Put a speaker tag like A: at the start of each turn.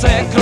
A: second.